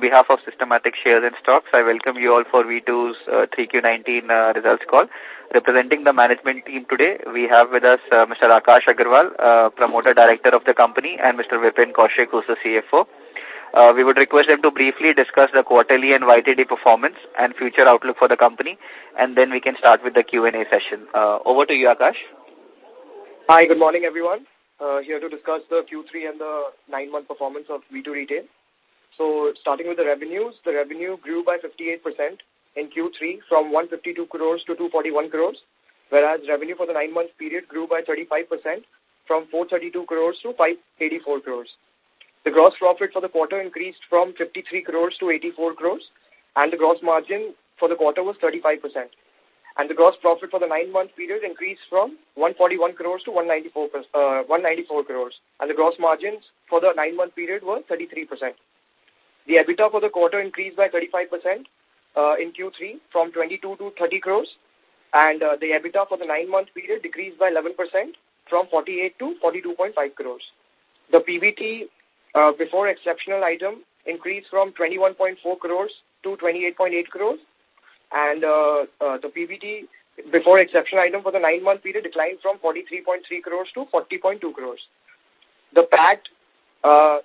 On behalf of Systematic Shares and Stocks, I welcome you all for V2's uh, 3Q19 uh, results call. Representing the management team today, we have with us uh, Mr. Akash Agarwal, uh, Promoter Director of the company, and Mr. Vipin Kaushik, who's the CFO. Uh, we would request them to briefly discuss the quarterly and YTD performance and future outlook for the company, and then we can start with the Q&A session. Uh, over to you, Akash. Hi, good morning, everyone. Here to discuss the Q3 and the nine-month performance of V2 Retail. So, starting with the revenues, the revenue grew by 58% in Q3 from 152 crores to 241 crores, whereas revenue for the nine-month period grew by 35% from 432 crores to 584 crores. The gross profit for the quarter increased from 53 crores to 84 crores, and the gross margin for the quarter was 35%. And the gross profit for the nine-month period increased from 141 crores to 194, uh, 194 crores, and the gross margins for the nine-month period were 33%. The EBITDA for the quarter increased by 35% uh, in Q3 from 22 to 30 crores, and uh, the EBITDA for the nine-month period decreased by 11% from 48 to 42.5 crores. The PBT uh, before exceptional item increased from 21.4 crores to 28.8 crores, and uh, uh, the PBT before exceptional item for the nine-month period declined from 43.3 crores to 40.2 crores. The PAT uh,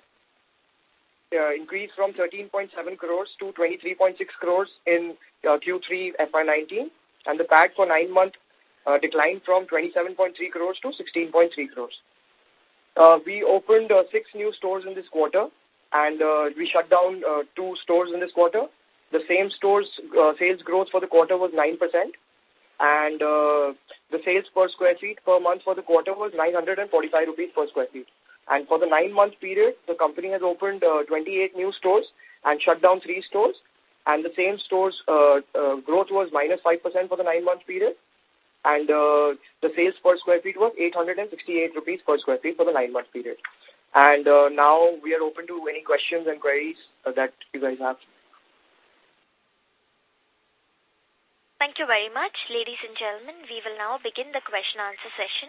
uh, increased from 13.7 crores to 23.6 crores in uh, Q3 FY19, and the PAT for nine months uh, declined from 27.3 crores to 16.3 crores. Uh, we opened uh, six new stores in this quarter, and uh, we shut down uh, two stores in this quarter. The same stores uh, sales growth for the quarter was 9%, and uh, the sales per square feet per month for the quarter was 945 rupees per square feet. And for the nine-month period, the company has opened uh, 28 new stores and shut down three stores. And the same stores uh, uh, growth was minus 5% for the nine-month period. And uh, the sales per square feet was 868 rupees per square feet for the nine-month period. And uh, now we are open to any questions and queries uh, that you guys have. Thank you very much. Ladies and gentlemen, we will now begin the question answer session.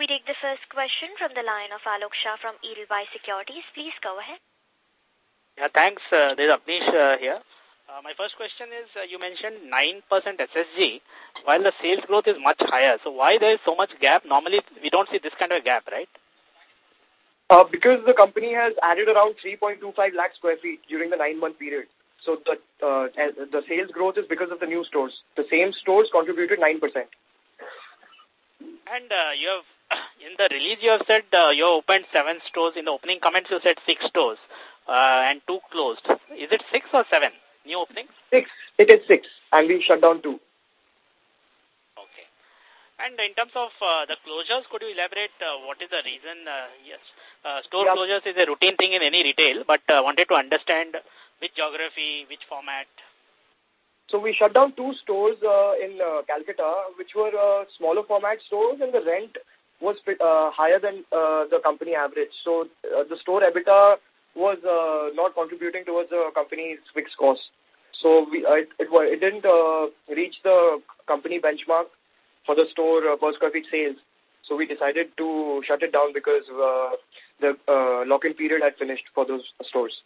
We take the first question from the line of Alok Shah from Edelweiss Securities. Please go ahead. Yeah, thanks. Uh, there's Abnish uh, here. Uh, my first question is, uh, you mentioned 9% SSG, while the sales growth is much higher. So why there is so much gap? Normally, we don't see this kind of a gap, right? Uh, because the company has added around 3.25 lakh square feet during the nine-month period. So the, uh, the sales growth is because of the new stores. The same stores contributed 9%. And uh, you have in the release you have said uh, you opened seven stores. In the opening comments you said six stores uh, and two closed. Is it six or seven new openings? Six. It is six. And we shut down two. Okay. And in terms of uh, the closures, could you elaborate uh, what is the reason? Uh, yes, uh, store Yeah. closures is a routine thing in any retail, but uh, wanted to understand which geography, which format. So we shut down two stores uh, in uh, Calcutta, which were uh, smaller format stores, and the rent was uh, higher than uh, the company average. So uh, the store EBITDA was uh, not contributing towards the company's fixed costs. So we, uh, it, it, it didn't uh, reach the company benchmark for the store uh, per square feet sales. So we decided to shut it down because uh, the uh, lock-in period had finished for those stores.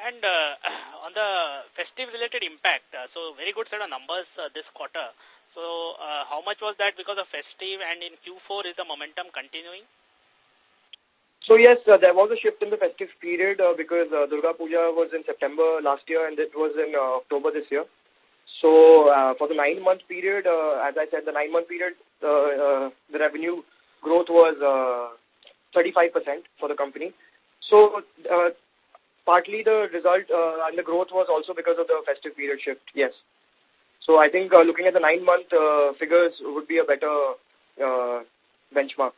And uh, on the festive related impact, uh, so very good set of numbers uh, this quarter. So uh, how much was that because of festive and in Q4 is the momentum continuing? So yes, uh, there was a shift in the festive period uh, because uh, Durga Puja was in September last year and it was in uh, October this year. So uh, for the nine-month period, uh, as I said, the nine-month period, uh, uh, the revenue growth was uh, 35% for the company. So uh, partly the result uh, and the growth was also because of the festive period shift, yes. So I think uh, looking at the nine-month uh, figures would be a better uh, benchmark.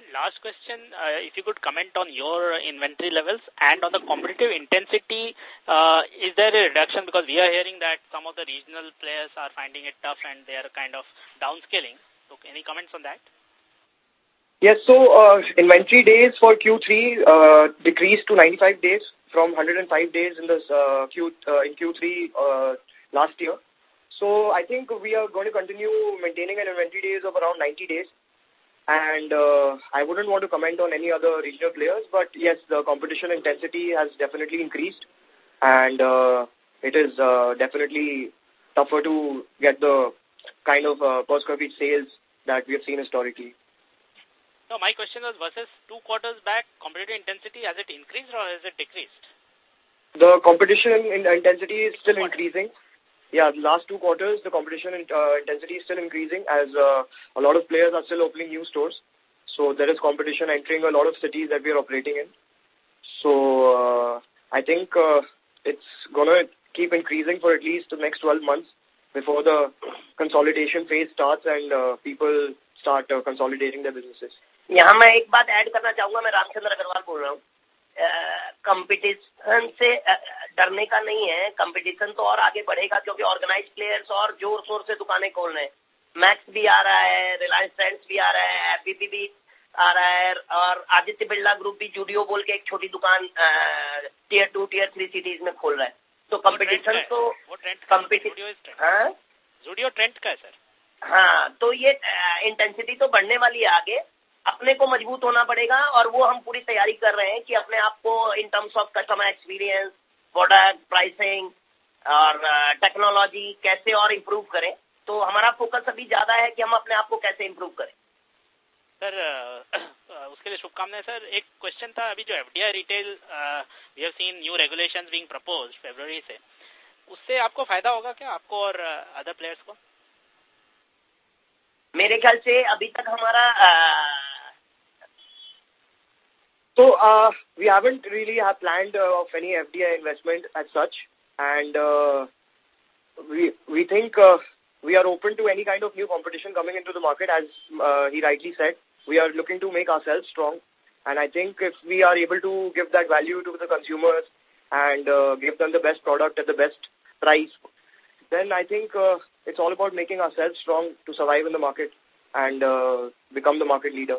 And last question, uh, if you could comment on your inventory levels and on the competitive intensity, uh, is there a reduction? Because we are hearing that some of the regional players are finding it tough and they are kind of downscaling. So any comments on that? Yes, so uh, inventory days for Q3 uh, decreased to 95 days from 105 days in this uh, Q uh, in Q3 uh, last year. So I think we are going to continue maintaining an inventory days of around 90 days. And uh, I wouldn't want to comment on any other regional players, but yes, the competition intensity has definitely increased. And uh, it is uh, definitely tougher to get the kind of uh, per square feet sales that we have seen historically. So my question was versus two quarters back, competitive intensity, has it increased or has it decreased? The competition in intensity is still increasing yeah, the last two quarters, the competition uh, intensity is still increasing as uh, a lot of players are still opening new stores. So there is competition entering a lot of cities that we are operating in. So uh, I think uh, it's going to keep increasing for at least the next 12 months before the consolidation phase starts and uh, people start uh, consolidating their businesses. यहाँ मैं एक बात add करना चाहूंगा मैं रामचंद्र अग्रवाल बोल रहा हूँ कंपटीशन से डरने का नहीं है। कंपटीशन तो और आगे बढ़ेगा क्योंकि ऑर्गेनाइज प्लेयर्स और ज़ोर शोर से दुकानें खोल रहे हैं। मैक्स भी आ रहा है रिलायंस ट्रेंड्स भी आ रहा है एफबीपी भी आ रहा है और आदित्य बिरला ग्रुप भी जूडियो बोल के एक छोटी दुकान tier two tier three cities में खोल रहा है। तो कंपटीशन तो कंपटीशन जूडियो ट्रेंड का है सर हाँ तो ये इंटेंसिटी तो बढ़ने वाली है आगे। अपने को मज़बूत होना पड़ेगा और वो हम पूरी तैयारी कर रहे हैं कि अपने आप को in terms of customer experience product pricing और टेक्नोलॉजी कैसे और इम्प्रूव करें। तो हमारा फोकस अभी ज़्यादा है कि हम अपने आप को कैसे इम्प्रूव करें। सर उसके लिए शुभकामनाएँ सर। एक क्वेश्चन था अभी जो FDI retail we have seen new regulations being proposed फरवरी से। उससे आपको फ़ायदा होगा क्या आपको और अदर प्लेयर्स को? मेरे ख्याल से अभी तक हमारा So uh, we haven't really have planned uh, of any FDI investment as such, and uh, we we think uh, we are open to any kind of new competition coming into the market. As uh, he rightly said, we are looking to make ourselves strong, and I think if we are able to give that value to the consumers and uh, give them the best product at the best price, then I think uh, it's all about making ourselves strong to survive in the market and uh, become the market leader.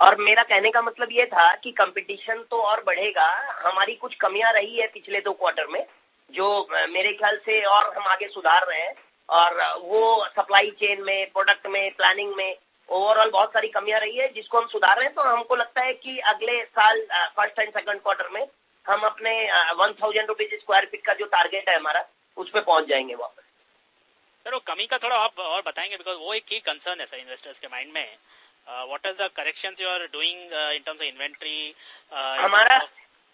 और मेरा कहने का मतलब ये था कि competition तो और बढ़ेगा। हमारी कुछ कमियाँ रही है पिछले दो क्वार्टर में, जो मेरे ख्याल से और हम आगे सुधार रहे हैं। और वो सप्लाई चेन में प्रोडक्ट में प्लानिंग में ओवरऑल बहुत सारी कमियाँ रही है, जिसको हम सुधार रहे हैं। तो हमको लगता है कि अगले साल फ़र्स्ट एंड सेकंड क्वार्टर में हम अपने one thousand rupees square feet का जो टारगेट है हमारा, उस पर पहुँच जाएँगे वापस। सर, वो कमी का थोड़ा आप और बताएँगे बिकॉज़ वो एक की कंसर्न है सर इन्वेस्टर्स के माइंड में। What is the corrections you are doing in terms of inventory हमारा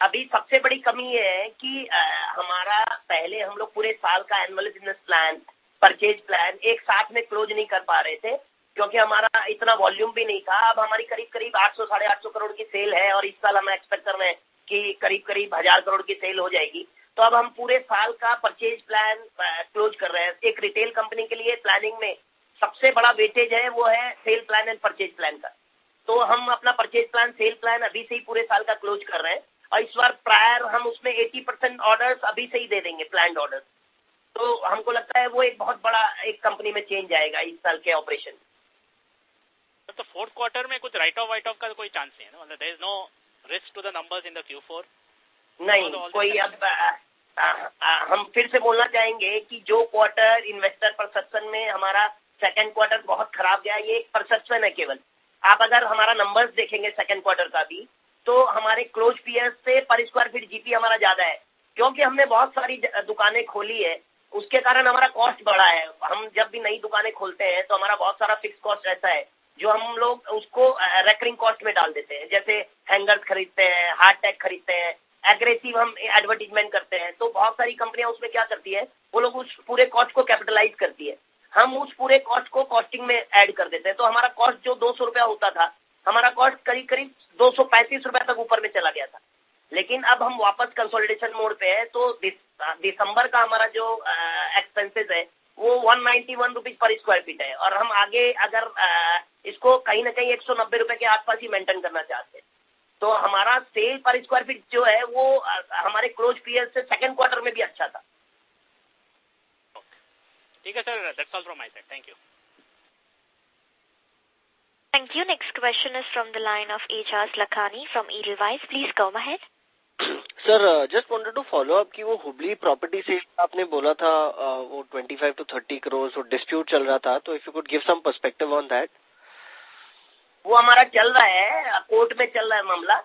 अभी सबसे बड़ी कमी ये है कि uh, हमारा पहले हम लोग पूरे साल का annual business plan purchase plan एक साथ में क्लोज नहीं कर पा रहे थे क्योंकि हमारा इतना वॉल्यूम भी नहीं था। अब हमारी करीब करीब 800 साढ़े आठ करोड़ की सेल है और इस साल हम एक्सपेक्ट कर रहे हैं कि करीब करीब हज़ार करोड़ की सेल हो जाएगी। तो अब हम पूरे साल का परचेज प्लान क्लोज कर रहे हैं। एक रिटेल कंपनी के लिए प्लानिंग में सबसे बड़ा वेटेज है वो है sale plan and purchase plan का। तो हम अपना परचेज प्लान सेल प्लान अभी से ही पूरे साल का क्लोज कर रहे हैं और इस बार प्रायर हम उसमें 80 परसेंट ऑर्डर अभी से ही दे देंगे प्लान ऑर्डर तो हमको लगता है वो एक बहुत बड़ा एक कंपनी में चेंज आएगा इस साल के ऑपरेशन तो फोर्थ क्वार्टर में कुछ राइट ऑफ़ वाइट ऑफ़ का कोई चांस नहीं है मतलब there is no risk to the numbers in the four नहीं कोई अब आ, आ, हम फिर से बोलना चाहेंगे कि जो क्वार्टर इन्वेस्टर परसेप्शन में हमारा सेकेंड क्वार्टर बहुत खराब गया, ये एक परसेप्शन है केवल। आप अगर हमारा नंबर्स देखेंगे सेकेंड क्वार्टर का भी तो हमारे क्लोज पीएस से पर स्क्वायर फीट जीपी हमारा ज़्यादा है, क्योंकि हमने बहुत सारी दुकानें खोली है। उसके कारण हमारा कॉस्ट बढ़ा है। हम जब भी नई दुकानें खोलते हैं तो हमारा बहुत सारा फिक्स कॉस्ट रहता है, जो हम लोग उसको रेकरिंग कॉस्ट में डाल देते हैं। जैसे हैंगर्स खरीदते हैं हार्ड टैग खरीदते हैं एग्रेसिव हम एडवर्टीजमेंट करते हैं तो बहुत सारी कंपनियाँ उसमें क्या करती है, वो लोग उस पूरे कॉस्ट को कैपिटलाइज करती है। हम उस पूरे कॉस्ट को कॉस्टिंग में ऐड कर देते हैं। तो हमारा कॉस्ट जो दो सौ रुपया होता था हमारा कॉस्ट करीब करीब दो सौ पैंतीस रुपया तक ऊपर में चला गया था। लेकिन अब हम वापस कंसोलिडेशन मोड पे है तो दिसंबर का हमारा जो एक्सपेंसेस है वो one ninety one rupees per square feet है। और हम आगे अगर आ, इसको कहीं ना कहीं एक सौ नब्बे रुपए के आसपास ही मेंटेन करना चाहते हैं। तो हमारा सेल पर स्क्वायर फीट जो है वो हमारे क्लोज पीरियड से सेकंड क्वार्टर में भी अच्छा था। ठीक है sir that's all from my side thank you Thank you. Next question is from the line of H.R. Lakhani from Edelweiss. Please go ahead. Sir just wanted to follow up कि वो Hubli property से आपने बोला था uh, वो 25 to 30 crore वो dispute चल रहा था तो if you could give some perspective on that वो हमारा चल रहा है कोर्ट में चल रहा है मामला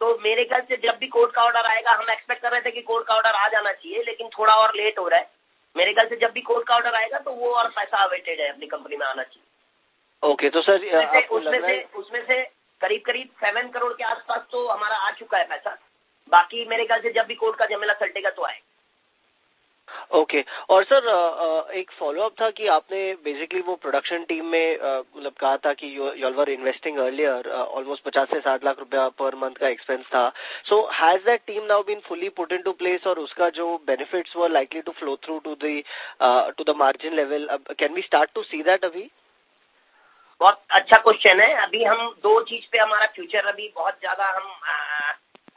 तो मेरे ख्याल से जब भी कोर्ट का ऑर्डर आएगा हम एक्सपेक्ट कर रहे थे कि कोर्ट का ऑर्डर आ जाना चाहिए लेकिन थोड़ा और लेट हो रहा है मेरे ख्याल से जब भी कोर्ट का ऑर्डर आएगा तो वो और पैसा अवेटेड है अपनी कंपनी में आना चाहिए। ओके तो सर उसमें से उसमें से करीब करीब सेवन करोड़ के आसपास तो हमारा आ चुका है पैसा। बाकी मेरे ख्याल से जब भी कोर्ट का जमेला सल्टेगा तो आएगा। Okay okay. और सर एक फॉलो अप था कि आपने बेसिकली वो प्रोडक्शन टीम में मतलब कहा था कि you were investing earlier almost पचास से साठ लाख रुपया पर मंथ का एक्सपेंस था। So has that team now been fully put in to place और उसका जो benefits were likely to flow through to the to the margin level can we start to see that अभी? बहुत अच्छा question है। अभी हम दो चीज़ पे हमारा फ्यूचर अभी बहुत ज़्यादा हम आ,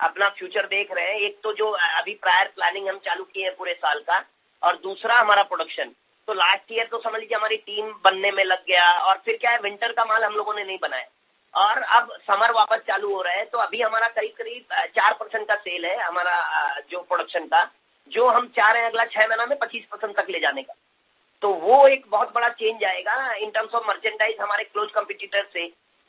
अपना फ्यूचर देख रहे हैं। एक तो जो अभी प्रायर प्लानिंग हम चालू किए हैं पूरे साल का, और दूसरा हमारा प्रोडक्शन तो लास्ट ईयर तो समझ लीजिए हमारी टीम बनने में लग गया, और फिर क्या है विंटर का माल हम लोगों ने नहीं बनाया। और अब समर वापस चालू हो रहा है तो अभी हमारा करीब करीब चार परसेंट का सेल है हमारा जो प्रोडक्शन का, जो हम चाह रहे हैं अगला छह महीना में पच्चीस परसेंट तक ले जाने का। तो वो एक बहुत बड़ा चेंज आएगा इन टर्म्स ऑफ़ मर्चेंडाइज हमारे क्लोज कंपिटिटर से।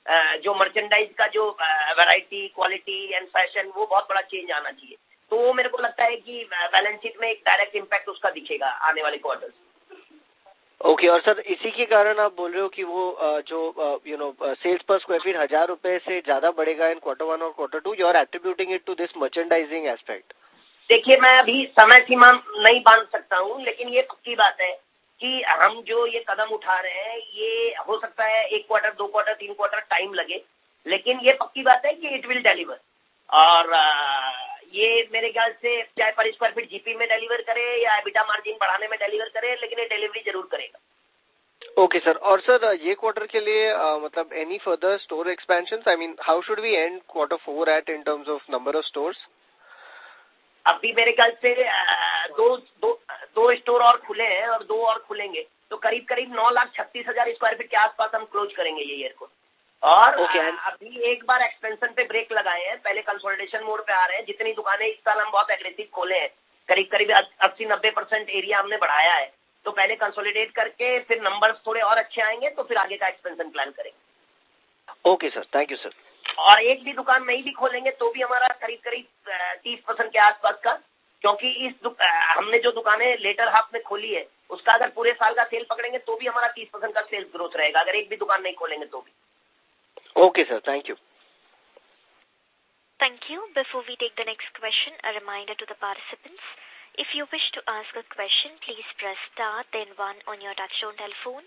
जो मर्चेंडाइज का जो वैरायटी क्वालिटी एंड फ़ैशन वो बहुत बड़ा चेंज आना चाहिए। तो वो मेरे को लगता है कि बैलेंस शीट में एक डायरेक्ट इम्पैक्ट उसका दिखेगा आने वाले क्वार्टर्स ओके okay, और सर इसी के कारण आप बोल रहे हो कि वो जो you know sales per square feet हज़ार रुपए से ज़्यादा बढ़ेगा इन क्वार्टर वन और quarter two you are attributing it to this merchandising aspect देखिए मैं अभी समय सीमा नहीं बाँध सकता हूँ लेकिन ये पक्की बात है। कि हम जो ये कदम उठा रहे हैं, ये हो सकता है एक क्वार्टर दो क्वार्टर तीन क्वार्टर टाइम लगे, लेकिन ये पक्की बात है कि इट विल डिलीवर और ये मेरे ख्याल से चाहे पर स्क्वायर फीट जीपी में डिलीवर करे या एबिटा मार्जिन बढ़ाने में डिलीवर करे, लेकिन ये डिलीवरी ज़रूर करेगा. ओके सर और सर ये क्वार्टर के लिए मतलब any further store expansion I mean how should we end quarter four at in terms of number of stores अभी मेरे ख्याल से दो दो दो स्टोर और खुले हैं और दो और खुलेंगे। तो करीब करीब नौ लाख छत्तीस हज़ार स्क्वायर फीट के आसपास हम क्लोज करेंगे ये ईयर को। और okay. अभी एक बार एक्सपेंशन पे ब्रेक लगाए हैं। पहले कंसोलिडेशन मोड पे आ रहे हैं। जितनी दुकानें इस साल हम बहुत एग्रेसिव खोले हैं। करीब करीब अस्सी नब्बे परसेंट एरिया हमने बढ़ाया है। तो पहले कंसोलिडेट करके फिर नंबर्स थोड़े और अच्छे आएँगे तो फिर आगे का एक्सपेंशन प्लान करेंगे। Okay sir thank you sir और एक भी दुकान नहीं भी खोलेंगे तो भी हमारा करीब करीब तीस परसेंट के आसपास का क्योंकि इस हमने जो दुकानें लेटर हाफ़ में खोली है उसका अगर पूरे साल का सेल पकड़ेंगे तो भी हमारा तीस परसेंट का सेल ग्रोथ रहेगा अगर एक भी दुकान नहीं खोलेंगे तो भी। Okay sir thank you. Thank you before we take the next question reminder to the participants if you wish to ask a question please press star then one on your touch telephone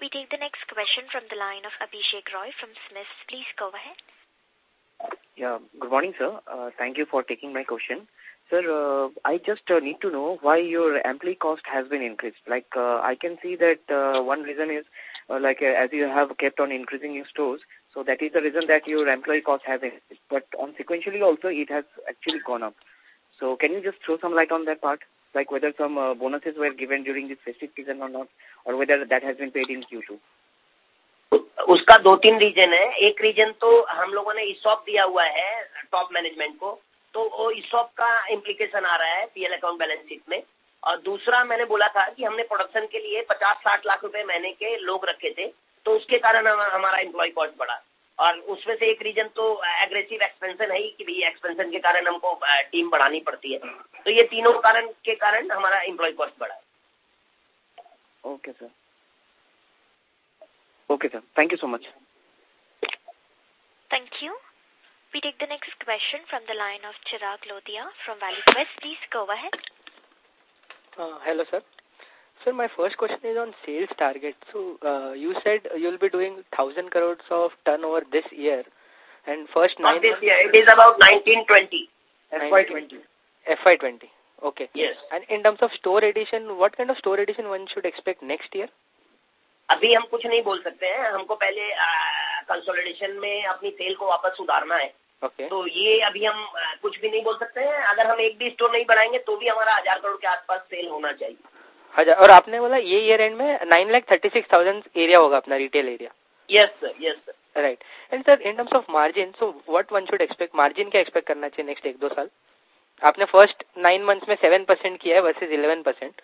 We take the next question from the line of Abhishek Roy from Smith. Please go ahead. Yeah, good morning, sir. Uh, thank you for taking my question. Sir, uh, I just uh, need to know why your employee cost has been increased. Like, uh, I can see that uh, one reason is, uh, like, uh, as you have kept on increasing your stores, so that is the reason that your employee cost has increased. But on sequentially also, it has actually gone up. So can you just throw some light on that part? Like whether some uh, bonuses were given during this festive season or not, or whether that has been paid in Q2? उसका दो तीन reason है। एक reason तो हम लोगों ने ESOP दिया हुआ है टॉप मैनेजमेंट को। तो वो ईसॉप का इम्प्लीकेशन आ रहा है पीएल अकाउंट बैलेंस शीट में। और दूसरा मैंने बोला था कि हमने प्रोडक्शन के लिए पचास साठ लाख रुपए महीने के लोग रखे थे। तो उसके कारण हम, हमारा एम्प्लॉय कॉस्ट बढ़ा। और उसमें से एक रीजन तो एग्रेसिव एक्सपेंशन है ही कि भाई एक्सपेंशन के कारण हमको टीम बढ़ानी पड़ती है तो ये तीनों कारण के कारण हमारा एम्प्लॉय कॉस्ट बढ़ा है okay sir okay sir thank you so much thank you We take the next question from the line of Chirag Lodhia from Valley Quest. Please go ahead. Uh, hello, sir. Sir, my first question is on sales target. So, uh, you said you'll be doing 1,000 crores of turnover this year. And first Not nine this months, year. It is about 1920. FY20. FY20. Okay. Yes. And in terms of store addition, what kind of store addition one should expect next year? अभी हम कुछ नहीं बोल सकते हैं हमको पहले consolidation में अपनी सेल को वापस सुधारना है okay. तो ये अभी हम आ, कुछ भी नहीं बोल सकते हैं अगर हम एक भी स्टोर नहीं बढ़ाएँगे तो भी हमारा हज़ार करोड़ के आसपास सेल होना चाहिए हज़ार और आपने बोला ये ईयर एंड में nine lakh thirty six thousand area होगा अपना retail area yes sir yes sir right and sir in terms of margin so what one should expect margin क्या एक्सपेक्ट करना चाहिए नेक्स्ट एक दो साल? आपने फ़र्स्ट नाइन मंथ्स में सेवन परसेंट किया है versus eleven percent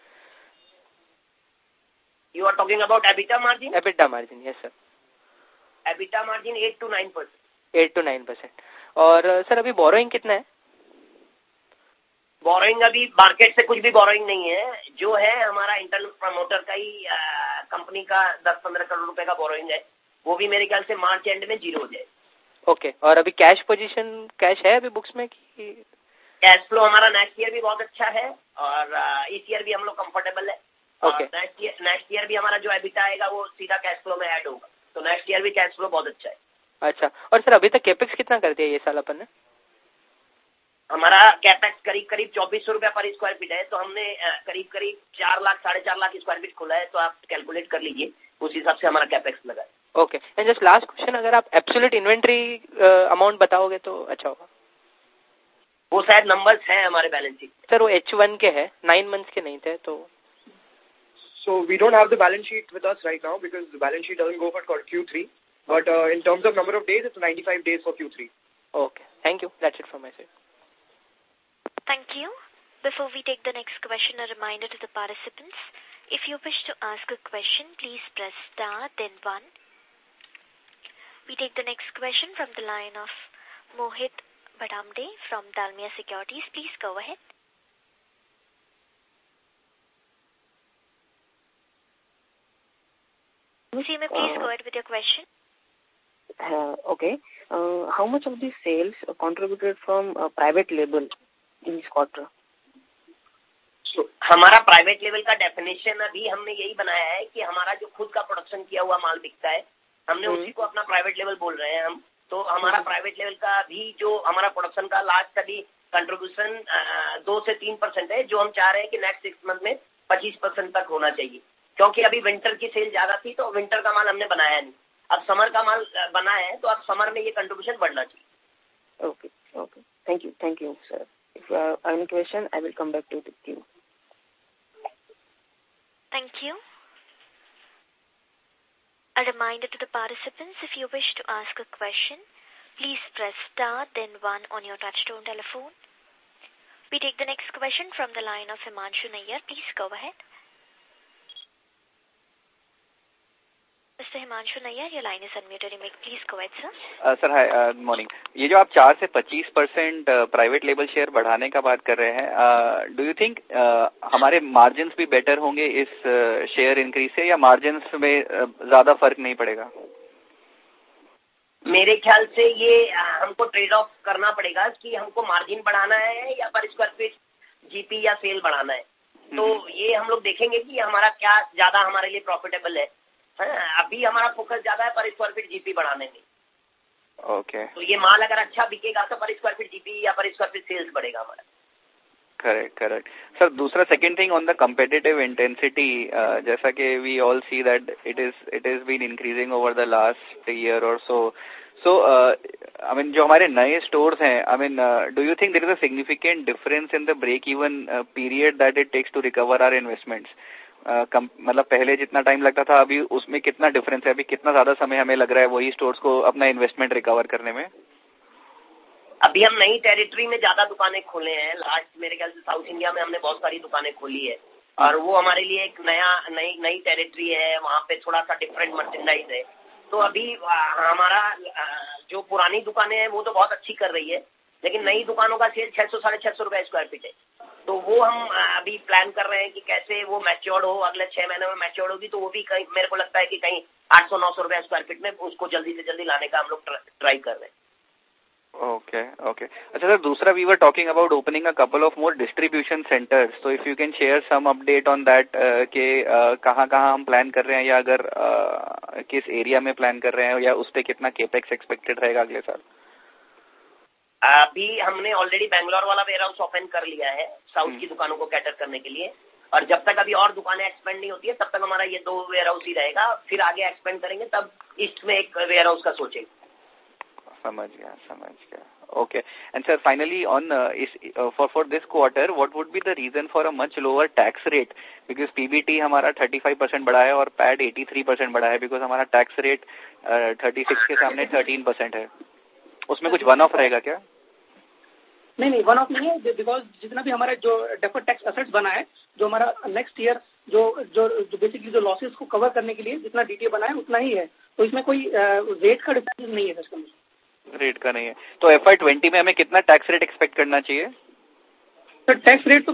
you are talking about EBITDA margin EBITDA margin yes sir EBITDA margin eight to nine percent eight to nine percent और सर अभी बोरोइंग कितना है? बोरोइंग अभी market से कुछ भी बोरोइंग नहीं है। जो है हमारा इंटरनल प्रमोटर का ही कंपनी का दस पंद्रह करोड़ रुपए का बोरोइंग है। वो भी मेरे ख्याल से मार्च एंड में ज़ीरो हो जाए। Okay okay. और अभी कैश पोजीशन कैश है अभी बुक्स में कि कैश फ्लो हमारा नेक्स्ट ईयर भी बहुत अच्छा है और इस ईयर भी हम लोग कंफर्टेबल है. नेक्स्ट ईयर नेक्स्ट ईयर भी हमारा जो एबिटा आएगा वो सीधा कैश फ्लो में ऐड होगा। तो नेक्स्ट ईयर भी कैश फ्लो बहुत अच्छा है। अच्छा और सर अभी तक केपेक्स कितना कर दिया ये साल अपन ने? हमारा कैपेक्स करीब करीब चौबीस सौ रुपया पर स्क्वायर फीट है तो हमने करीब करीब चार लाख साढ़े चार लाख स्क्वायर फीट खोला है तो आप कैलकुलेट कर लीजिए उस हिसाब से हमारा कैपेक्स लगा है। Okay and just last question अगर आप एब्सोल्यूट इन्वेंट्री अमाउंट बताओगे तो अच्छा होगा। वो शायद नंबर्स हैं हमारे बैलेंस शीट सर वो एच वन के है नाइन मंथ्स के नहीं थे तो So we don't have the balance sheet with us right now because the balance sheet doesn't go for Q3. But uh, in terms of number of days, it's 95 days for Q3. okay. Thank you. That's it from my side. Thank you. Before we take the next question, a reminder to the participants. If you wish to ask a question, please press star, then one. We take the next question from the line of Mohit Badamde from Dalmia Securities. Please go ahead. You may please go ahead with your question. Uh, okay. Uh, how much of the sales contributed from uh, private label this quarter? हमारा private लेवल का definition अभी हमने यही बनाया है कि हमारा जो खुद का प्रोडक्शन किया हुआ माल बिकता है हमने हम्म। उसी को अपना प्राइवेट लेवल बोल रहे हैं हम तो हमारा प्राइवेट लेवल का भी जो हमारा प्रोडक्शन का लास्ट अभी कंट्रीब्यूशन दो से तीन परसेंट है जो हम चाह रहे हैं कि नेक्स्ट सिक्स मंथ में पच्चीस परसेंट तक होना चाहिए क्योंकि अभी विंटर की सेल ज़्यादा थी तो विंटर का माल हमने बनाया नहीं अब समर का माल अ, बना है तो अब समर में ये कंट्रीब्यूशन बढ़ना चाहिए okay okay thank you thank you sir. If uh, you have any question, I will come back to queue. Thank you. A reminder to the participants, if you wish to ask a question, please press star then one on your touchtone telephone. We take the next question from the line of Himanshu Nayyar. Please go ahead. Mr. Himanshu Nayyar, your line is unmuted. You may please go ahead, sir. Sir hi good morning ये जो आप चार से पच्चीस percent private label share बढ़ाने का बात कर रहे हैं डू यू थिंक हमारे मार्जिन भी बेटर होंगे इस शेयर इंक्रीज से या मार्जिन में uh, ज़्यादा फ़र्क नहीं पड़ेगा मेरे ख्याल से ये हमको ट्रेड ऑफ़ करना पड़ेगा कि हमको मार्जिन बढ़ाना है या पर स्क्वायर फीट जीपी या सेल बढ़ाना है तो ये हम लोग देखेंगे कि हमारा क्या ज़्यादा हमारे लिए प्रॉफिटेबल है हाँ, अभी हमारा फोकस ज़्यादा है पर स्क्वायर फीट जीपी बढ़ाने में। ओके तो ये माल अगर अच्छा बिकेगा तो पर स्क्वायर फीट जीपी या पर स्क्वायर फीट सेल्स बढ़ेगा हमारा। करेक्ट करेक्ट सर दूसरा second thing on the competitive intensity जैसा कि we all see that it is it is been increasing over the last year और सो सो आई मीन जो हमारे नए स्टोर्स हैं I mean do you think there is a significant difference in the break even period that it takes to recover our investments मतलब पहले जितना time लगता था, अभी उसमें कितना डिफरेंस है? अभी कितना ज़्यादा समय हमें लग रहा है वही स्टोर्स को अपना इन्वेस्टमेंट रिकवर करने में? अभी हम नई टेरिटरी में ज़्यादा दुकानें खोले हैं। लास्ट मेरे ख्याल से साउथ इंडिया में हमने बहुत सारी दुकानें खोली है। और वो हमारे लिए एक नया, नई नई टेरिटरी है। वहाँ पे थोड़ा सा डिफरेंट मर्चेंडाइज है। तो अभी हमारा जो पुरानी दुकानें हैं, वो तो बहुत अच्छी कर रही है। लेकिन नई दुकानों का सेल छह सौ, साढ़े छह सौ रुपए स्क्वायर फीट है। तो वो हम अभी प्लान कर रहे हैं कि कैसे वो मैच्योर्ड हो, अगले छह महीने में मैच्योर्ड होगी तो वो भी कहीं, मेरे को लगता है कि कहीं आठ सौ, नौ सौ रुपए स्क्वायर फीट में उसको जल्दी से जल्दी लाने का हम लोग ट्राई कर रहे हैं। ओके ओके अच्छा सर, दूसरा we were talking about opening a couple of more distribution centres तो if you can share some update on that के कहाँ कहाँ हम प्लान कर रहे हैं या अगर किस एरिया में प्लान कर रहे हैं या उस पर कितना केपेक्स एक्सपेक्टेड रहेगा अगले साल? अभी हमने ऑलरेडी बैंगलोर वाला वेयर हाउस ओपन कर लिया है साउथ की दुकानों को कैटर करने के लिए और जब तक अभी और दुकानें एक्सपेंड नहीं होती है तब तक हमारा ये दो वेयर हाउस ही रहेगा फिर आगे एक्सपेंड करेंगे तब ईस्ट में एक वेयर हाउस का सोचेंगे समझ गया समझ गया Okay. And sir, finally, on uh, is, uh, for for this quarter, what would be the reason for a much lower tax rate? Because PBT हमारा 35% बढ़ा है और PAT 83% बढ़ा है because हमारा tax rate uh, 36 के सामने 13% है. उसमें कुछ वन ऑफ़ रहेगा क्या? नहीं नहीं वन ऑफ़ नहीं है बिकॉज़ जितना भी हमारा जो डेफर टैक्स असेट्स बना है जो हमारा नेक्स्ट ईयर जो जो जो बेसिकली जो लॉसेस को कवर करने के लिए जितना डीटीए बना है उतना ही है। तो इसमें कोई रेट का डिफरेंस नहीं है सिस्टम रेट का नहीं है। तो एफ़ आई ट्वेंटी में हमें कितना टैक्स रेट एक्सपेक्ट करना चाहिए? सर टैक्स रेट तो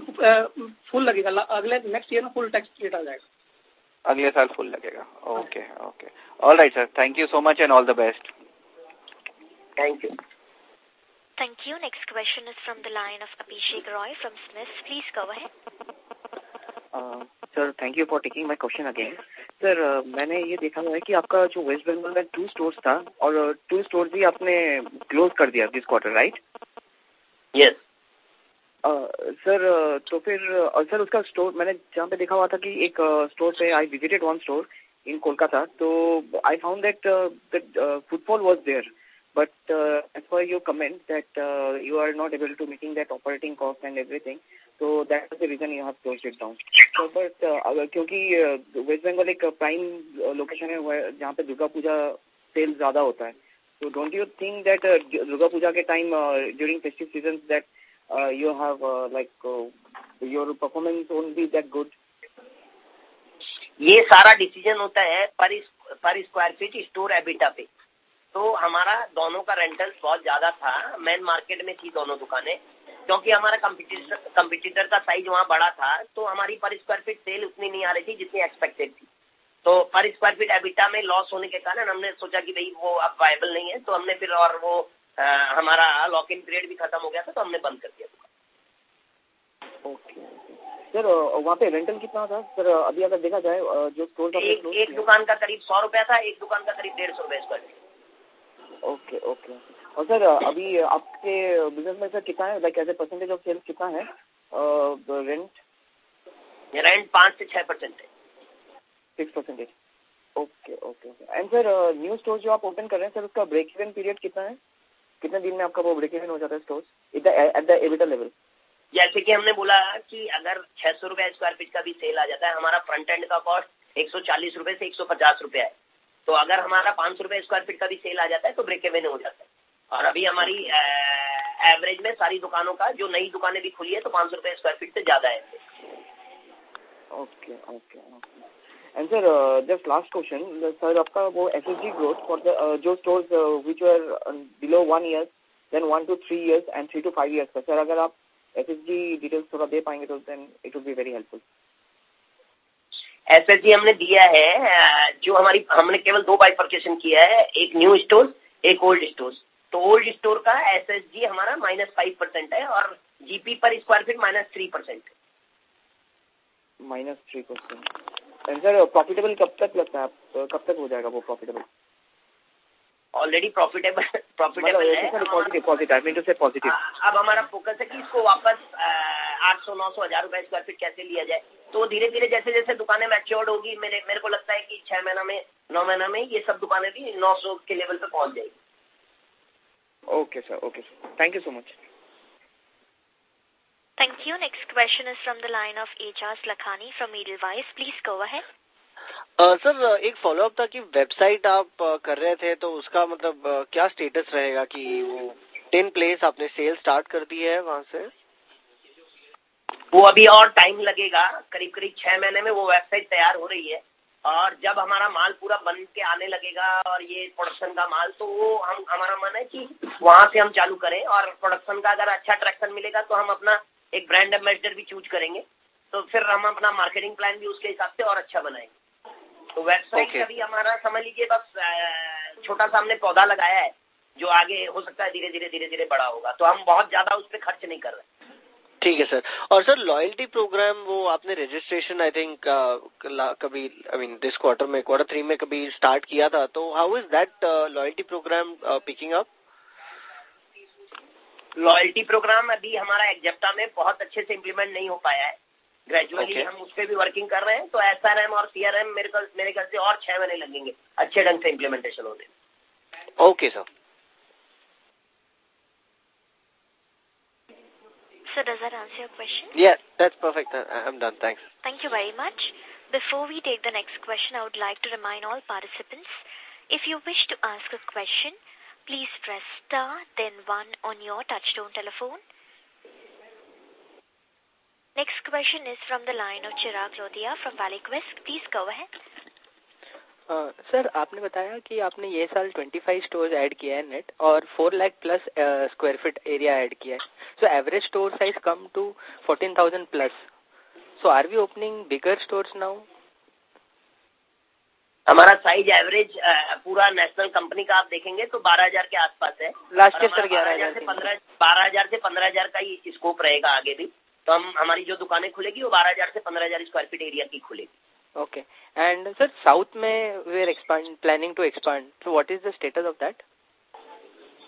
फुल लगेगा। अगले नेक्स्ट ईयर में फुल टैक्स रेट आ जाएगा। अगले साल फुल लगेगा। Okay okay all right sir thank you so much and all the best thank you Thank you. Next question is from the line of Abhishek Roy from Smith. Please go ahead. Uh, sir thank you for taking my question again sir मैंने ये देखा हुआ है कि आपका जो waste Bengal में to stores था और टू स्टोर भी आपने क्लोज कर दिया this quarter right yes sir तो फिर और सर उसका स्टोर मैंने जहाँ पे देखा हुआ था कि एक स्टोर पे I visited one store in Kolkata तो I found that that footfall was there But uh, as per your comment that uh, you are not able to meeting that operating cost and everything, so that is the reason you have closed it down. So, but uh, क्योंकि waste Bengal एक prime location है जहाँ पे Durga Puja cell ज़्यादा होता है So don't you think that uh, Durga Puja ke time uh, during festive seasons that uh, you have uh, like uh, your performance won't be that good? ये सारा decision होता है पर पर स्क्वायर फीट स्टोर एबिटा पे तो हमारा दोनों का रेंटल बहुत ज़्यादा था। मेन मार्केट में थी दोनों दुकानें। क्योंकि हमारा कंपिटिटर कंपिटिटर का साइज़ वहाँ बड़ा था तो हमारी पर स्क्वायर फीट सेल उतनी नहीं आ रही थी जितनी एक्सपेक्टेड थी। तो पर स्क्वायर फीट एबिटा में लॉस होने के कारण हमने सोचा कि भाई वो अब वायबल नहीं है तो हमने फिर और वो आ, हमारा लॉक इन पीरियड भी खत्म हो गया था तो हमने बंद कर दिया दुकान। ओके सर वहाँ पे रेंटल कितना था? सर अभी अगर देखा जाए जो स्टोर एक, एक दुकान का करीब सौ रुपया था एक दुकान का करीब डेढ़ सौ रुपया स्क्वायर फीट ओके ओके और सर अभी आपके बिज़नेस में सर कितना है? Like as a percentage of sales कितना है? रेंट रेंट पाँच से छह परसेंट है। Six percentage okay okay okay and sir new store जो आप ओपन कर रहे हैं सर उसका ब्रेक इवन पीरियड कितना है? कितने दिन में आपका वो ब्रेक इवन हो जाता है store at the EBITDA level जैसे कि हमने बोला कि अगर छह सौ रुपए स्क्वायर फीट का भी सेल आ जाता है हमारा फ्रंट एंड का कॉस्ट एक सौ चालीस रुपए से एक सौ पचास रुपए है। तो अगर हमारा पाँच सौ रुपए स्क्वायर फीट का भी सेल आ जाता है तो ब्रेक एवन हो जाता है। और अभी हमारी एवरेज में सारी दुकानों का, जो नई दुकानें भी खुली है तो पाँच सौ रुपए स्क्वायर फीट से ज़्यादा है। Okay okay and sir just last question sir आपका वो S S G growth for जो stores which are below one year then one to three years and three to five years का sir अगर आप S S जी details थोड़ा दे पाएँगे तो then it would be very helpful SSG हमने दिया है, जो हमारी, हमने केवल दो बाइफर्केशन किया है, एक न्यू स्टोर, एक ओल्ड स्टोर। तो ओल्ड स्टोर का एसएसजी हमारा माइनस फाइव परसेंट है और GP per square feet minus three percent minus three percent. Sir profitable कब तक लगता है आप, कब तक हो जाएगा वो प्रॉफिटेबल ऑलरेडी प्रॉफिटेबल प्रॉफिटेबल है। पॉजिटिव पॉजिटिव पॉजिटिव अब हमारा फोकस है कि इसको वापस आठ सौ नौ सौ हज़ार रुपए स्क्वायर फीट कैसे लिया जाए। तो धीरे धीरे जैसे जैसे दुकानें मैच्योर्ड होगी मेरे मेरे को लगता है कि छह महीना में नौ महीना में ये सब दुकानें भी नौ सौ के लेवल पे पहुँच जाएगी। Okay sir okay sir thank you so much Thank you. Next question is from the line of Ajas Lakhani from Edelweiss. Please go ahead. Sir, एक फॉलोअप था कि वेबसाइट आप कर रहे थे तो उसका मतलब क्या स्टेटस रहेगा कि वो टेन प्लेस आपने सेल स्टार्ट कर दी है वहाँ से? वो अभी और टाइम लगेगा। करीब करीब छह महीने में वो वेबसाइट तैयार हो रही है। और जब हमारा माल पूरा बन के आने लगेगा और ये प्रोडक्शन का माल तो वो हम, हमारा मन है कि वहाँ से हम चालू करें। और प्रोडक्शन का अगर अच्छा ट्रैक्शन मिलेगा तो हम अपना एक ब्रांड एम्बेसडर भी चूज़ करेंगे। तो फिर हम अपना मार्केटिंग प्लान भी उसके हिसाब से और अच्छा बनाएँगे। तो वेबसाइट okay. अभी हमारा समझ लीजिए बस छोटा सा हमने पौधा लगाया है जो आगे हो सकता है धीरे धीरे धीरे धीरे बड़ा होगा। तो हम बहुत ज़्यादा उस पर खर्च नहीं कर रहे। ठीक है सर और सर लॉयल्टी प्रोग्राम वो आपने रजिस्ट्रेशन आई थिंक कभी आई मीन दिस क्वार्टर में क्वार्टर थ्री में कभी स्टार्ट किया था तो how is that loyalty programme picking up loyalty programme अभी हमारा एग्जेप्टा में बहुत अच्छे से इम्प्लीमेंट नहीं हो पाया है। Gradually okay. हम उस पर भी वर्किंग कर रहे हैं तो एस आर एम और सी आर एम मेरे मेरे ख्याल से और छह महीने लगेंगे अच्छे ढंग से इम्प्लीमेंटेशन होने okay sir So does that answer your question? Yeah, that's perfect. I'm done. Thanks. Thank you very much. Before we take the next question, I would like to remind all participants, if you wish to ask a question, please press star, then one on your touchtone telephone. Next question is from the line of Chirag Lodhiya from ValueQuest. Please go ahead. Uh, sir आपने बताया कि आपने ये साल 25 stores add किया है net और 4 lakh plus square feet area add किया है। So average store size come to 14,000 plus so are we opening bigger stores now हमारा साइज़ एवरेज पूरा नेशनल कंपनी का आप देखेंगे तो 12,000 के आसपास है। लास्ट ईयर सर ग्यारह हज़ार से पंद्रह बारह हज़ार से पंद्रह हज़ार का ही स्कोप रहेगा आगे भी। तो हम हमारी जो दुकानें खुलेगी वो बारह हज़ार से पंद्रह हज़ार स्क्वायर फीट एरिया की खुलेगी। ओके एंड सर साउथ में we are expand planning to expand so what is the status of that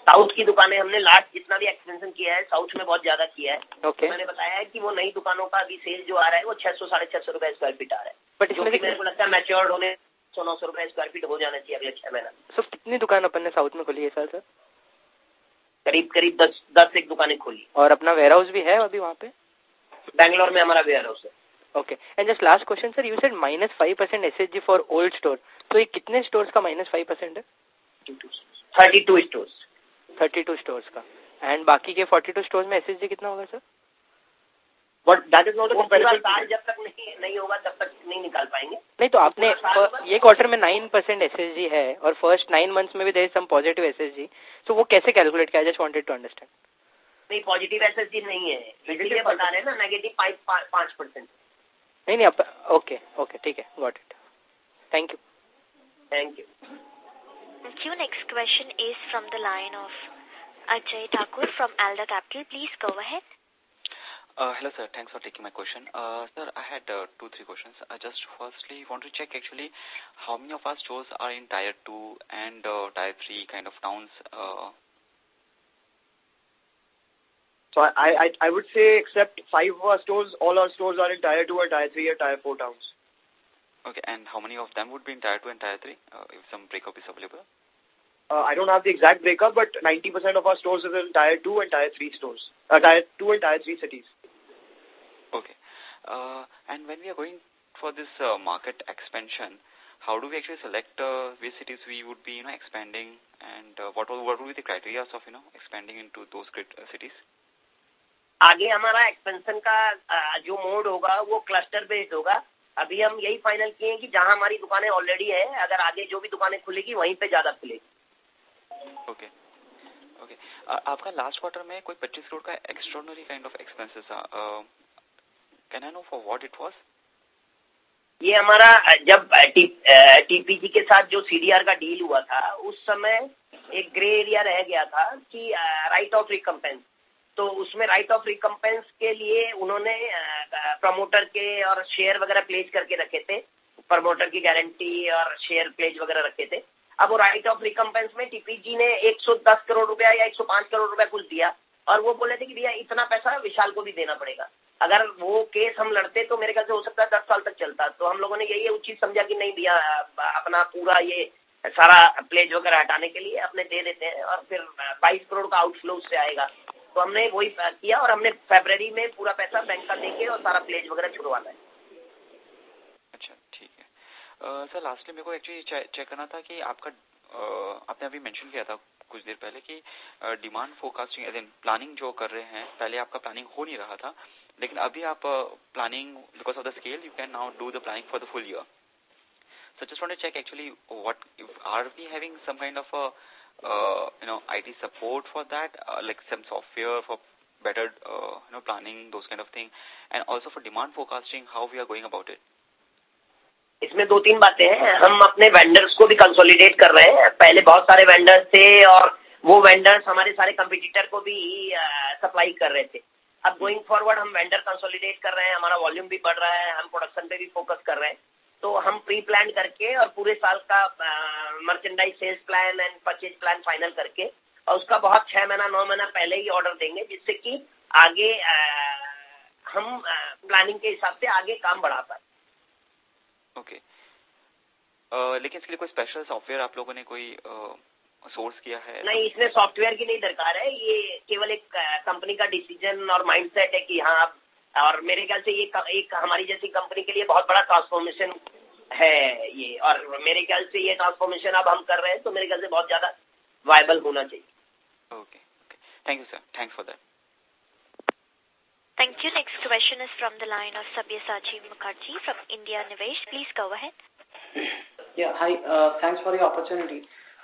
south की दुकानें हमने लास्ट जितना भी एक्सटेंशन किया है साउथ में बहुत ज़्यादा किया है। Okay. तो मैंने बताया है कि वो नई दुकानों का अभी सेल जो आ रहा है वो छह सौ साढ़े छह सौ रुपए स्क्वायर फीट आ रहा है। बट इसमें मेरे को लगता है मैच्योर्ड होने सौ नौ सौ रुपए स्क्वायर फीट हो जाना चाहिए अगले छह महीना। सर कितनी दुकान अपन ने साउथ में खोली है सर सर करीब करीब दस दस एक दुकानें खोली। और अपना वेयर हाउस भी है अभी वहाँ पे? बैंगलोर में हमारा वेयर हाउस है। Okay and just last question sir you said minus five percent S H G for old store तो ये कितने स्टोर्स का माइनस फाइव परसेंट है? Thirty two stores thirty two stores का। एंड बाकी के फोर्टी टू स्टोर्स में S H G कितना होगा sir but that is not साल जब तक नहीं नहीं होगा तब तक नहीं निकाल पाएँगे। नहीं तो आपने ये क्वार्टर में nine percent S S G है और फ़र्स्ट नाइन मंथ्स में भी देर सम पॉजिटिव जी तो वो कैसे कैलकुलेट किया? जस्ट वांटेड टू अंडरस्टैंड नहीं पॉजिटिव एस एस जी नहीं है इसलिए बता रहे हैं ना नेगेटिव पांच परसेंट नहीं नहीं ओके ओके ठीक है got it thank you thank you Thank you. Next question is from the line of Ajay Thakur from Alda Capital. Please go ahead. Uh, hello, sir. Thanks for taking my question. Uh, sir, I had uh, two, three questions. I just firstly want to check actually how many of our stores are in Tier 2 and uh, Tier 3 kind of towns. so I, I, I would say except five of our stores, all our stores are in Tier 2 or Tier 3 or Tier 4 towns. Okay, and how many of them would be in Tier 2 and Tier 3, uh, if some breakup is available? Uh, I don't have the exact breakup, but 90% of our stores are in Tier 2 and Tier 3 stores. Uh, tier 2 and Tier 3 cities. Okay. Uh, and when we are going for this uh, market expansion, how do we actually select uh, which cities we would be, you know, expanding and uh, what, what will be the criteria of, you know, expanding into those uh, cities? आगे हमारा expansion का जो mode होगा वो cluster based होगा। अभी हम यही फाइनल किए हैं कि जहाँ हमारी दुकानें ऑलरेडी है अगर आगे जो भी दुकानें खुलेगी वहीं पे ज़्यादा खुलेगी। ओके ओके आपका लास्ट क्वार्टर में कोई 25 करोड़ का एक्स्ट्रॉर्डनरी काइंड ऑफ़ एक्सपेंसेस था। Can I know for what it was ये हमारा जब टीपीजी के साथ जो सीडीआर का डील हुआ था उस समय एक ग्रे एरिया रह गया था कि राइट ऑफ़ रिकम्पेंस तो उसमें राइट ऑफ़ रिकम्पेंस के लिए उन्होंने प्रमोटर के और शेयर वगैरह प्लेज करके रखे थे। प्रमोटर की गारंटी और शेयर प्लेज वगैरह रखे थे। अब वो राइट ऑफ़ रिकम्पेंस में टीपीजी ने 110 करोड़ रुपया या 105 करोड़ रुपया कुछ दिया और वो बोले थे कि भैया इतना पैसा विशाल को भी देना पड़ेगा। अगर वो केस हम लड़ते तो मेरे ख्याल से हो सकता है दस साल तक चलता। तो हम लोगों ने यही उचित समझा कि नहीं भैया अपना पूरा ये सारा प्लेज वगैरह हटाने के लिए अपने दे देते हैं और फिर बाईस करोड़ का आउटफ्लो उससे आएगा। तो हमने वही किया और हमने फेबररी में पूरा पैसा बैंक का देके और सारा प्लेज वगैरह छुड़वाना है। अच्छा ठीक है। सर लास्टली मेरे को एक्चुअली चेक करना था कि आपका uh, आपने अभी मेंशन किया था कुछ देर पहले कि डिमांड फोरकास्टिंग एज प्लानिंग जो कर रहे हैं पहले आपका प्लानिंग हो नहीं रहा था लेकिन अभी आप planning because of the scale you can now do the planning for the full year So just want to check actually what are we having some kind of uh, you know IT support for that, uh, like some software for better uh, you know planning those kind of thing, and also for demand forecasting, how we are going about it. इसमें दो तीन बातें हैं हम अपने vendors को भी consolidate कर रहे हैं पहले बहुत सारे वेंडर्स थे और वो वेंडर्स हमारे सारे कंपटीटर को भी सप्लाई कर रहे थे अब गोइंग फॉरवर्ड हम वेंडर कंसोलिडेट कर रहे हैं हमारा वॉल्यूम भी बढ़ रहा है हम प्रोडक्शन पे भी फोकस कर रहे हैं तो हम प्री प्लान करके और पूरे साल का merchandise sales plan and purchase plan final करके और उसका बहुत छह महीना नौ महीना पहले ही ऑर्डर देंगे जिससे कि आगे आ, हम आ, प्लानिंग के हिसाब से आगे काम बढ़ा पाए। ओके uh, लेकिन इसके लिए कोई स्पेशल सॉफ्टवेयर आप लोगों ने कोई सोर्स किया है? नहीं इसमें सॉफ्टवेयर की नहीं दरकार है। ये केवल एक कंपनी का डिसीज़न और माइंडसेट है कि हाँ आप और मेरे ख्याल से ये एक हमारी जैसी कंपनी के लिए बहुत बड़ा ट्रांसफॉर्मेशन है ये और मेरे ख्याल से ये ट्रांसफॉर्मेशन अब हम कर रहे हैं तो मेरे ख्याल से बहुत ज़्यादा वायबल होना चाहिए okay thank you sir thanks for that Thank you. Next question is from the line of Sabyasachi Mukherjee from India Nivesh. Please go ahead. Yeah, hi. Uh, thanks for the opportunity.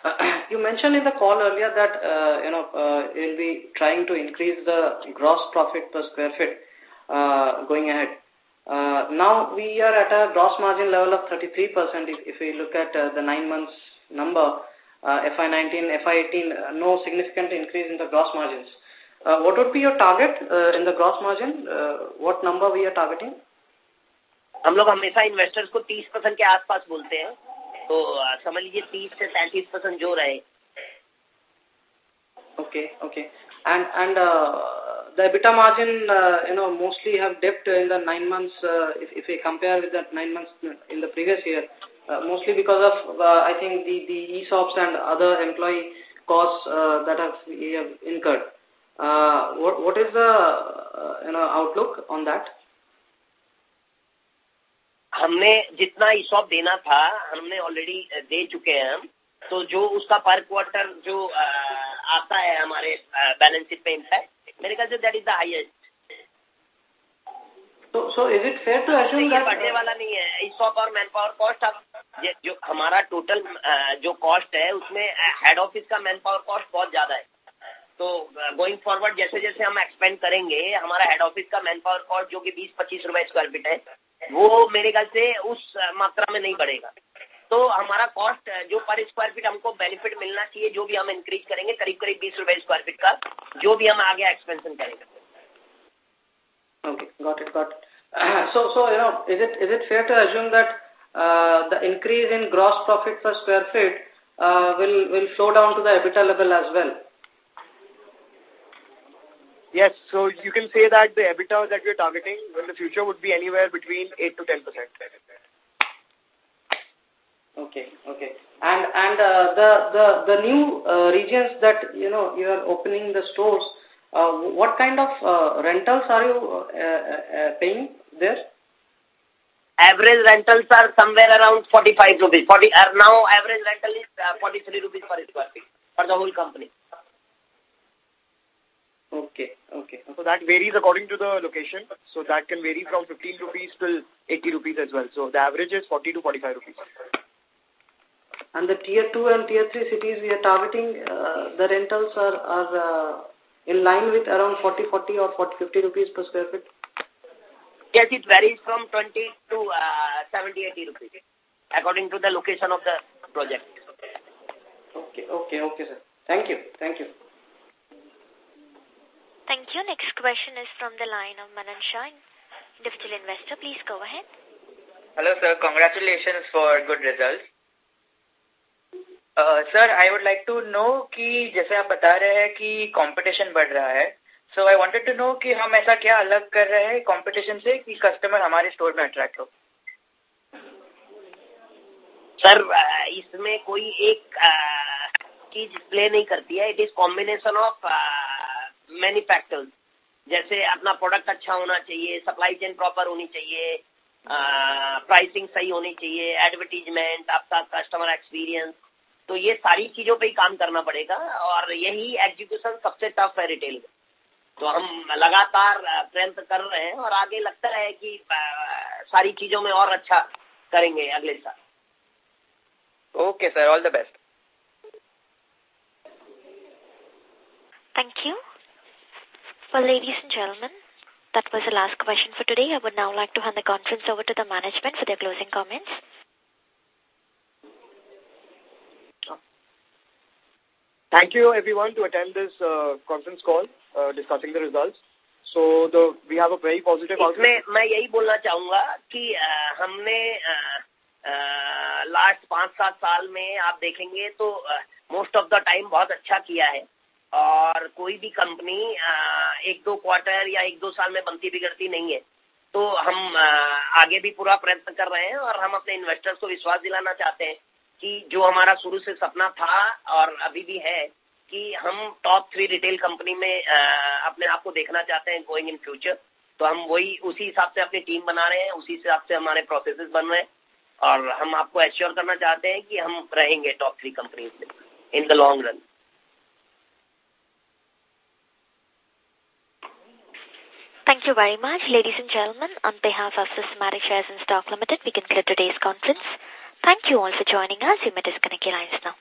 Uh, you mentioned in the call earlier that, uh, you know, uh, you'll be trying to increase the gross profit per square feet uh, going ahead. Uh, now we are at a gross margin level of 33% if, if we look at uh, the nine months number, uh, FY19, FY18, uh, no significant increase in the gross margins. Uh, what would be your target uh, in the gross margin? Uh, what number we are targeting? हम लोग हमेशा investors को 30 percent के आसपास बोलते हैं तो समझ लीजिए 30 से 33 परसेंट जो रहे Okay, okay. And and uh, the EBITDA margin, uh, you know, mostly have dipped in the nine months. Uh, if if we compare with the nine months in the previous year, uh, mostly because of uh, I think the the ESOPs and other employee costs uh, that have we have incurred. Uh, what, what is the uh, you know, outlook on that? हमने जितना ESOP देना था हमने already दे चुके हैं हम तो जो उसका पर क्वार्टर जो आ, आता है हमारे बैलेंस शीट पे इम्पैक्ट मेरे ख्याल से that is the so is it fair to assume that बढ़ने वाला नहीं है। ईसॉप और मैन पावर कॉस्ट अब जो हमारा टोटल जो कॉस्ट है उसमें हेड ऑफ़िस का मैन पावर कॉस्ट बहुत ज़्यादा है। तो गोइंग फॉरवर्ड जैसे जैसे हम एक्सपेंड करेंगे हमारा हेड ऑफ़िस का मैन पावर कॉस्ट जो कि 20-25 रुपए स्क्वायर फीट है वो मेरे ख्याल से उस मात्रा में नहीं बढ़ेगा। तो हमारा कॉस्ट जो पर स्क्वायर फीट हमको बेनिफिट मिलना चाहिए जो भी हम इंक्रीज करेंगे करीब करीब बीस रुपए स्क्वायर फीट का जो भी हम आगे एक्सपेंशन करेंगे Okay, got it, got it. Uh, so, so you know, is it is it fair to assume that uh, the increase in gross profit per square feet uh, will will flow down to the EBITDA level as well? Yes, so you can say that the EBITDA that we're targeting in the future would be anywhere between 8 to 10 percent. Okay, okay. And and uh, the the the new uh, regions that you know you are opening the stores, uh, what kind of uh, rentals are you uh, uh, paying there? Average rentals are somewhere around 45 rupees. 40 are now average rental is uh, 43 rupees per square feet for the whole company. Okay, okay, So that varies according to the location. So that can vary from 15 rupees till 80 rupees as well. So the average is 40 to 45 rupees. And the tier 2 and tier 3 cities we are targeting, uh, the rentals are, are uh, in line with around 40, 40 or 40, 50 rupees per square foot. Yes, it varies from 20 to uh, 70, 80 rupees according to the location of the project. Okay, okay, okay, sir. Thank you, thank you. Thank you. Next question is from the line of Manan Shah, individual investor. Please go ahead. Hello, sir. Congratulations for good results. Uh, I would like to know कि जैसे आप बता रहे हैं कि competition बढ़ रहा है so I wanted to know कि हम ऐसा क्या अलग कर रहे हैं कंपटीशन से कि कस्टमर हमारे स्टोर में अट्रैक्ट हो। सर इसमें कोई एक चीज़ प्ले नहीं करती है। It is combination of many factors जैसे अपना प्रोडक्ट अच्छा होना चाहिए सप्लाई चेन प्रॉपर होनी चाहिए प्राइसिंग सही होनी चाहिए एडवर्टीजमेंट आपका कस्टमर एक्सपीरियंस तो ये सारी चीज़ों पे ही काम करना पड़ेगा और यही एग्जीक्यूशन सबसे टफ है रिटेल में तो हम लगातार प्रयत्न कर रहे हैं और आगे लगता है कि सारी चीज़ों में और अच्छा करेंगे अगले साल okay sir all the best Thank you. Well, ladies and gentlemen, that was the last question for today. I would now like to hand the conference over to the management for their closing comments. Thank you everyone to attend this uh, conference call uh, discussing the results. So the we have a very positive outlook. इसमें मैं यही बोलना चाहूँगा कि आ, हमने last पाँच सात साल में आप देखेंगे तो मोस्ट ऑफ़ द टाइम बहुत अच्छा किया है और कोई भी कंपनी एक दो क्वार्टर या एक दो साल में बनती बिगड़ती नहीं है तो हम आगे भी पूरा प्रयत्न कर रहे हैं और हम अपने इन्वेस्टर्स को विश्वास दिलाना चाहते हैं कि जो हमारा शुरू से सपना था और अभी भी है कि हम टॉप थ्री रिटेल कंपनी में आ, अपने आप को देखना चाहते हैं गोइंग इन फ्यूचर तो हम वही उसी हिसाब से अपनी टीम बना रहे हैं उसी हिसाब से हमारे प्रोसेसेस बन रहे हैं और हम आपको एश्योर करना चाहते हैं कि हम रहेंगे टॉप थ्री कंपनीज़ में in the long run Thank you very much, ladies and gentlemen. On behalf of Systematic Shares and Stock Limited, we conclude today's conference. Thank you all for joining us. You may disconnect your lines now.